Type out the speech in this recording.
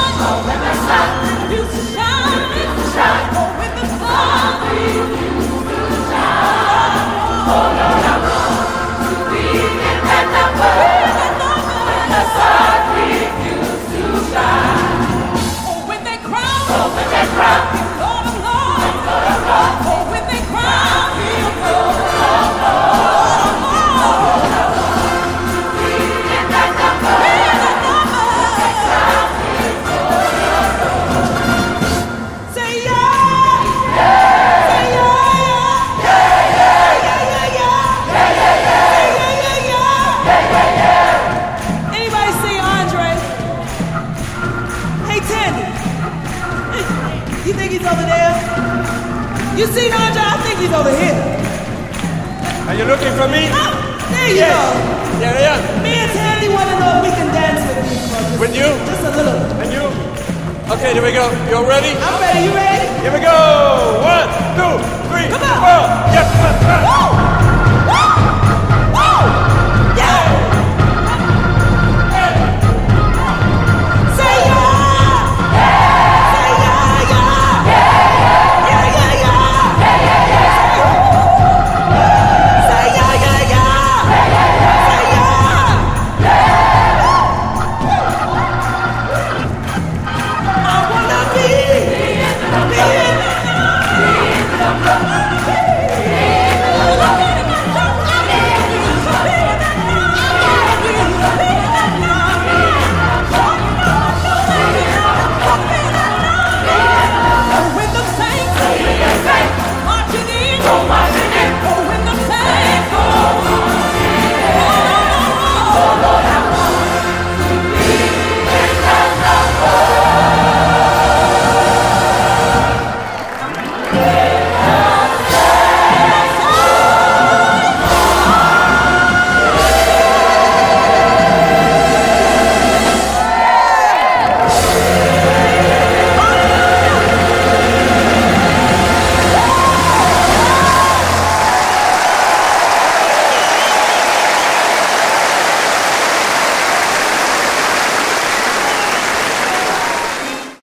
Oh, when the sun used to shine, used to shine. think he's over there? You see, Nigel, I think he's over here. Are you looking for me? Oh, there you yes. go. There I am. Me and Tandy want to know if we can dance with you. Just, with you? Just a little. And you? Okay, here we go. You all ready? I'm ready. You ready? Here we go. One, two,